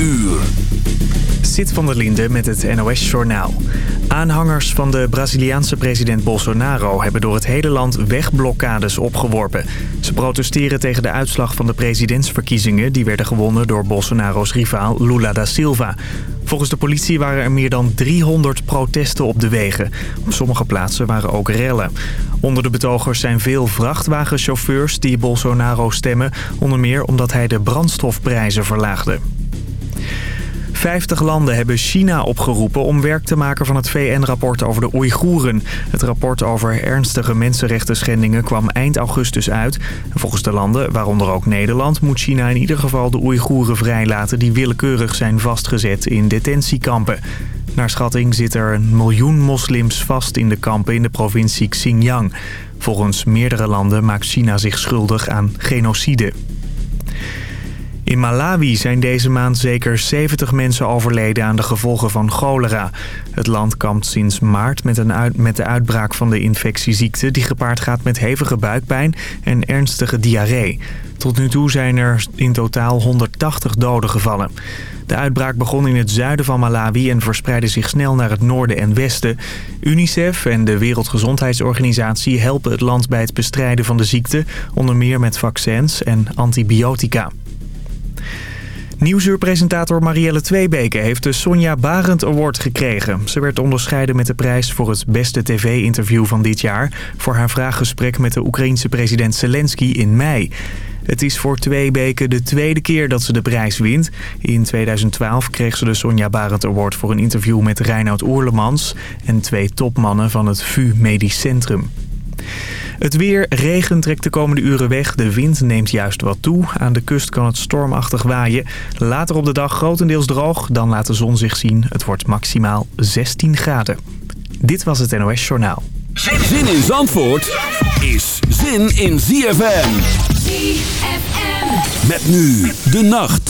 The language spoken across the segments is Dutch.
uur. Van der Linde met het NOS-journaal. Aanhangers van de Braziliaanse president Bolsonaro hebben door het hele land wegblokkades opgeworpen. Ze protesteren tegen de uitslag van de presidentsverkiezingen... die werden gewonnen door Bolsonaro's rivaal Lula da Silva. Volgens de politie waren er meer dan 300 protesten op de wegen. Op sommige plaatsen waren ook rellen. Onder de betogers zijn veel vrachtwagenchauffeurs die Bolsonaro stemmen... onder meer omdat hij de brandstofprijzen verlaagde. 50 landen hebben China opgeroepen om werk te maken van het VN-rapport over de Oeigoeren. Het rapport over ernstige mensenrechten schendingen kwam eind augustus uit. Volgens de landen, waaronder ook Nederland, moet China in ieder geval de Oeigoeren vrijlaten... die willekeurig zijn vastgezet in detentiekampen. Naar schatting zit er een miljoen moslims vast in de kampen in de provincie Xinjiang. Volgens meerdere landen maakt China zich schuldig aan genocide. In Malawi zijn deze maand zeker 70 mensen overleden aan de gevolgen van cholera. Het land kampt sinds maart met, een met de uitbraak van de infectieziekte... die gepaard gaat met hevige buikpijn en ernstige diarree. Tot nu toe zijn er in totaal 180 doden gevallen. De uitbraak begon in het zuiden van Malawi en verspreidde zich snel naar het noorden en westen. UNICEF en de Wereldgezondheidsorganisatie helpen het land bij het bestrijden van de ziekte... onder meer met vaccins en antibiotica. Nieuwsuurpresentator Marielle Tweebeke heeft de Sonja Barend Award gekregen. Ze werd onderscheiden met de prijs voor het beste tv-interview van dit jaar... voor haar vraaggesprek met de Oekraïense president Zelensky in mei. Het is voor Tweebeke de tweede keer dat ze de prijs wint. In 2012 kreeg ze de Sonja Barend Award voor een interview met Reinoud Oerlemans... en twee topmannen van het VU Medisch Centrum. Het weer, regen trekt de komende uren weg. De wind neemt juist wat toe. Aan de kust kan het stormachtig waaien. Later op de dag grotendeels droog. Dan laat de zon zich zien. Het wordt maximaal 16 graden. Dit was het NOS Journaal. Zin in Zandvoort is zin in ZFM. ZFM. Met nu de nacht.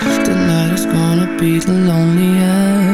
put The is gonna be the loneliest.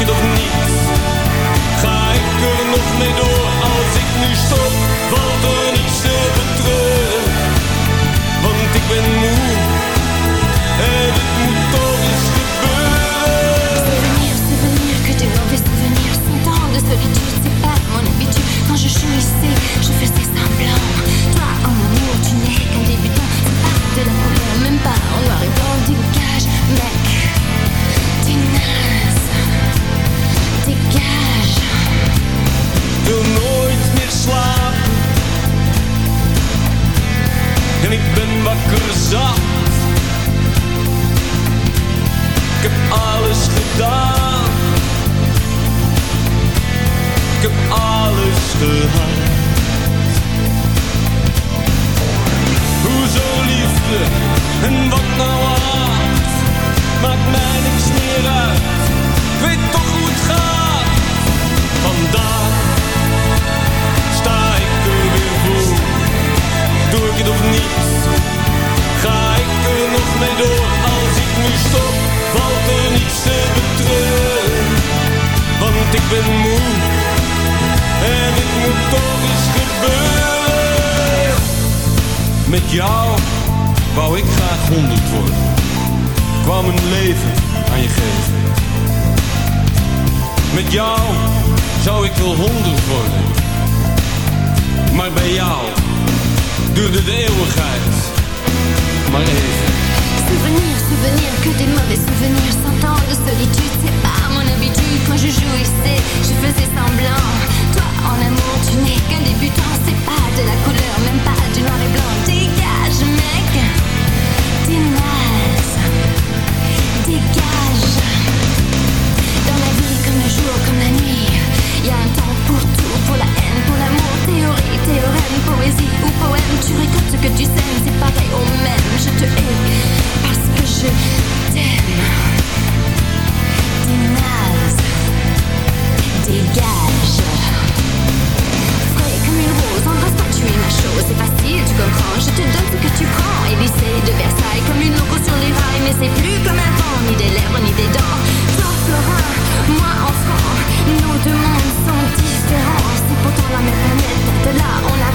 je toch niet? Ga ik er nog mee door als ik nu stop? Want ben wakker zat. Ik heb alles gedaan. Ik heb alles gehad. jou zou ik wel honderd worden. Maar bij jou duurde de eeuwigheid maar even. Souvenir, souvenir, que des mauvais souvenirs. Cent ans de solitude, c'est pas mon habitude. Quand je jouissais, je faisais semblant. Toi en amour, tu n'es qu'un débutant. C'est pas de la couleur, même pas du noir et blanc. Dégage, mec, dis-moi. Comme la nuit. Y a un temps pour tout, pour la haine, pour l'amour. Théorie, théorème, poésie ou poème. Tu récoltes ce que tu sèmes, c'est pareil au même. Je te hais parce que je t'aime. Naze Dégage Frais comme une rose, embrasse-moi, tu es ma chose C'est facile, tu comprends, je te donne ce que tu prends. Élysée de Versailles, comme une loco sur les rails. Mais c'est plus comme avant, ni des lèvres, ni des dents Moi, enfant Nos deux mondes sont différents. C'est pourtant la même planète, de là on La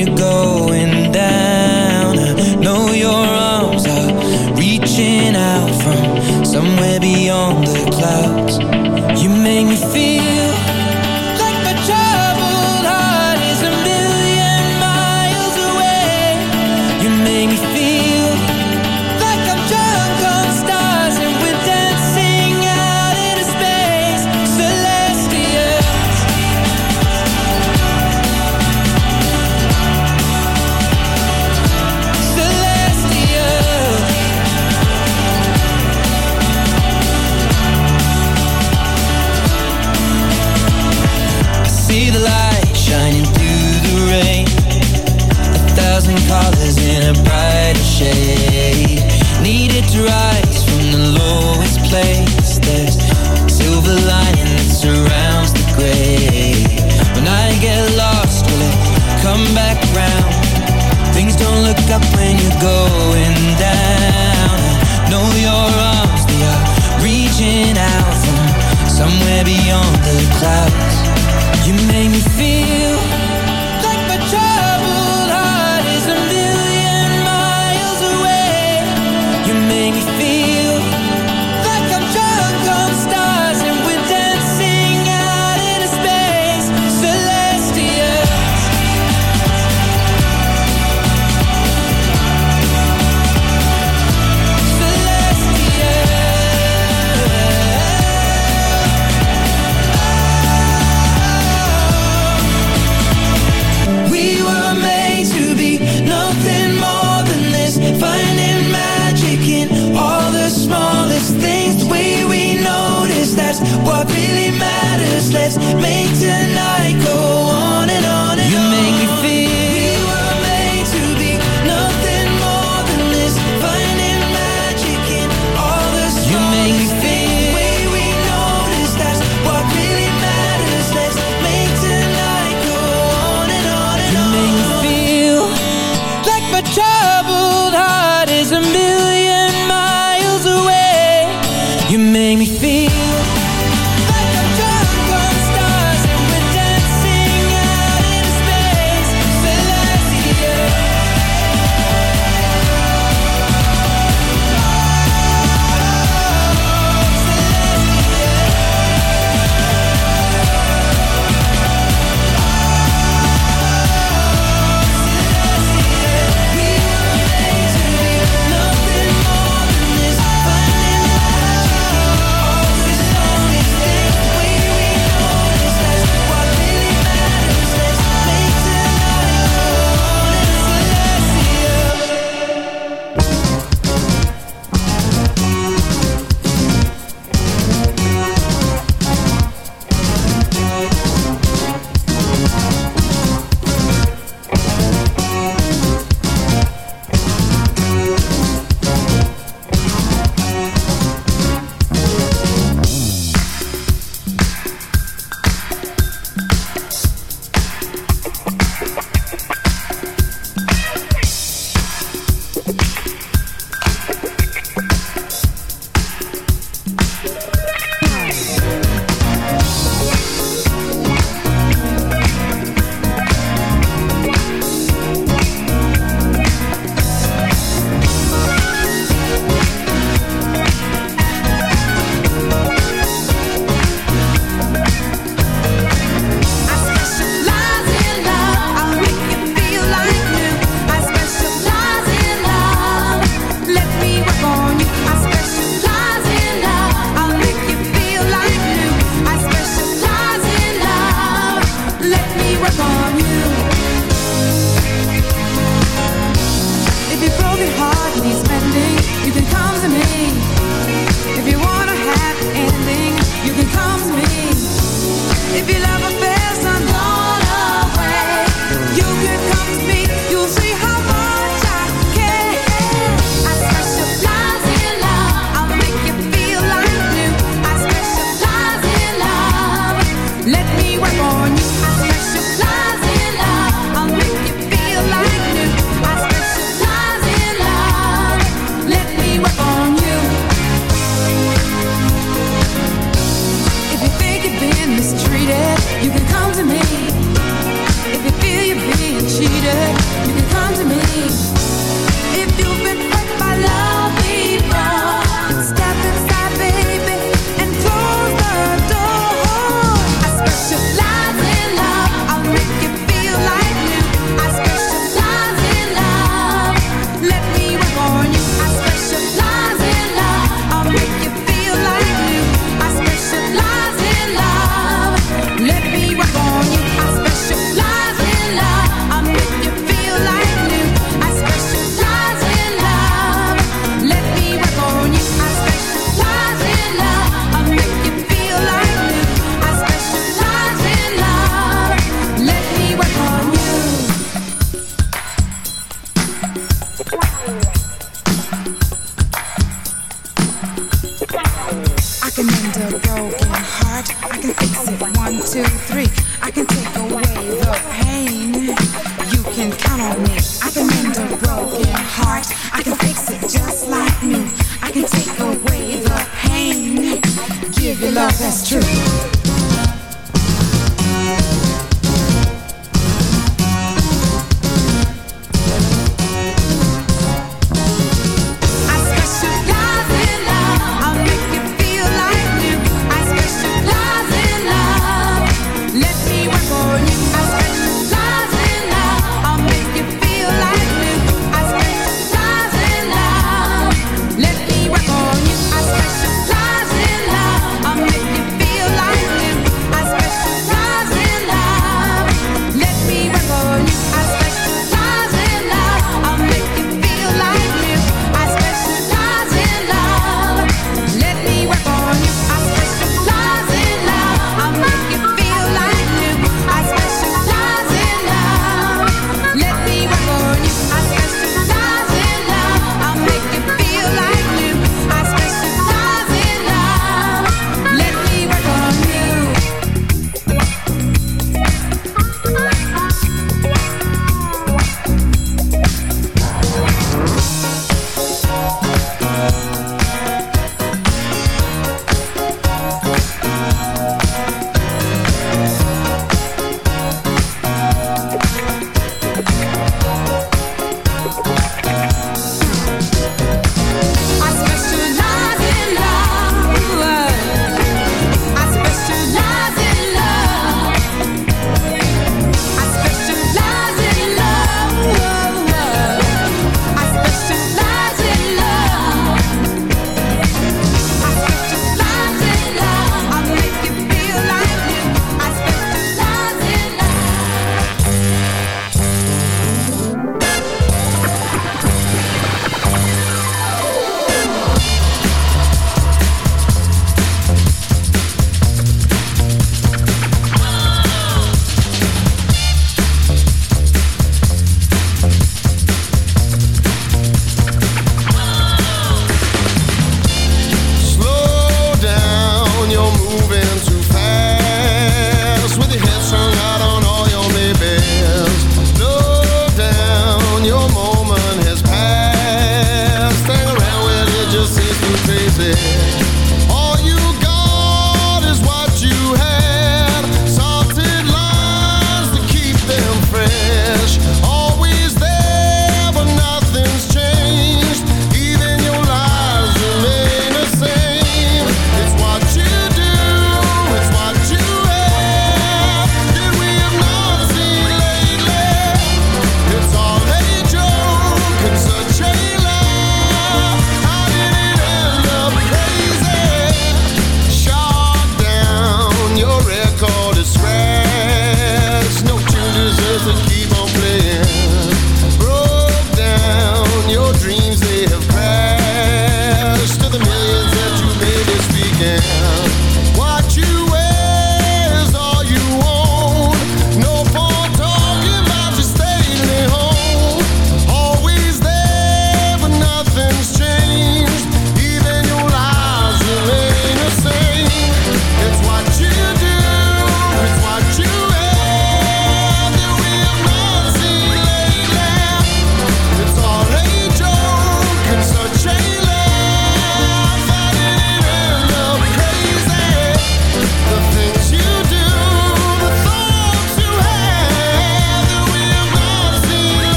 you're going down? I know your arms are reaching out from somewhere beyond the clouds. You make me feel beyond the clouds. let's make tonight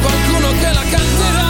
Qualcuno che la canterà.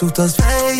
sus dos veis